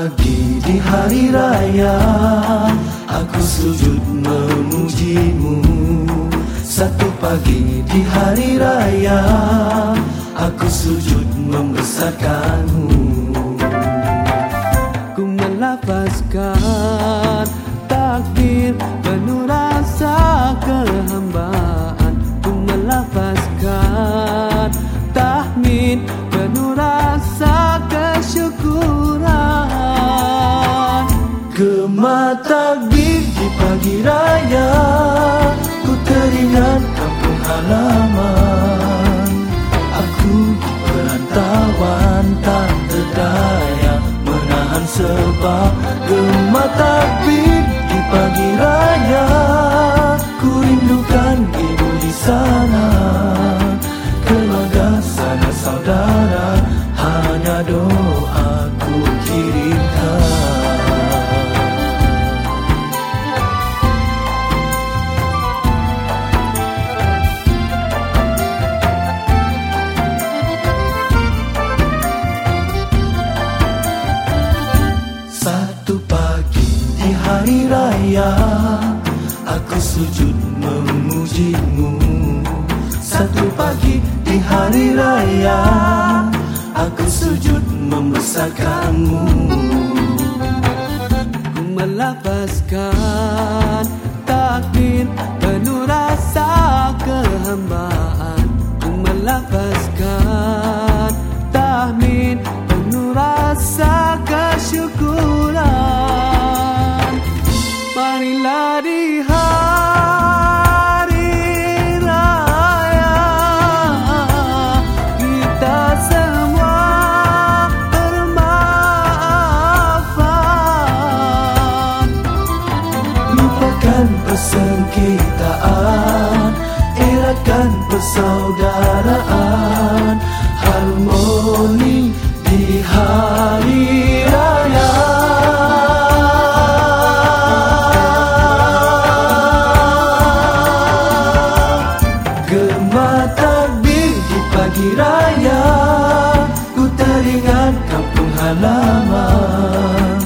pagi di hari raya Aku sujud memujimu. Satu pagi di hari raya Aku sujud membesarkanmu pagi raya Ku teringat kampung halaman. Aku perantauan tak berdaya Menahan sebab gemar takbir di pagi raya. Ku rindukan ibu di sana Keluarga sana saudara Hanya doaku hari raya Aku sujud memujimu. Satu pagi di hari raya Aku sujud membesarkanmu. Ku melafazkan takbir persengketaan Eratkan persaudaraan Harmoni di hari raya. Gemar takbir di pagi raya Ku teringat kampung halaman.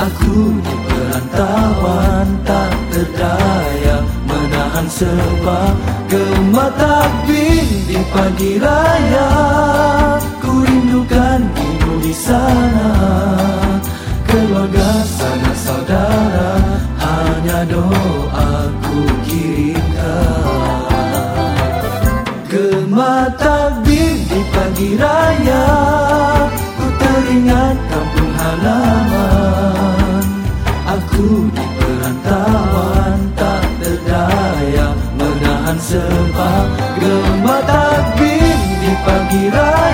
Aku di Gemar takbir di pagi raya Ku rindukan ibu di sana. Keluarga sana saudara Hanya doaku kirimkan. Gemar takbir di pagi raya Ku teringat kampung halaman. Aku di perantauan Gemar takbir di pagi raya